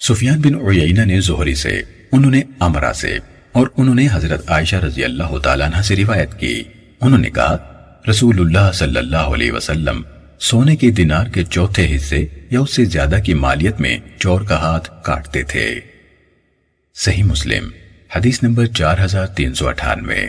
سفیان بن عیینہ نے زہری سے، انہوں نے امرہ سے اور انہوں نے حضرت عائشہ رضی اللہ تعالیٰ عنہ سے روایت کی۔ انہوں نے کہا، رسول اللہ صلی اللہ علیہ وسلم سونے کے دینار کے چوتھے حصے یا اس سے زیادہ کی مالیت میں چور کا ہاتھ کاٹتے تھے۔ صحیح مسلم، حدیث نمبر چار ہزار تین سو اٹھانوے۔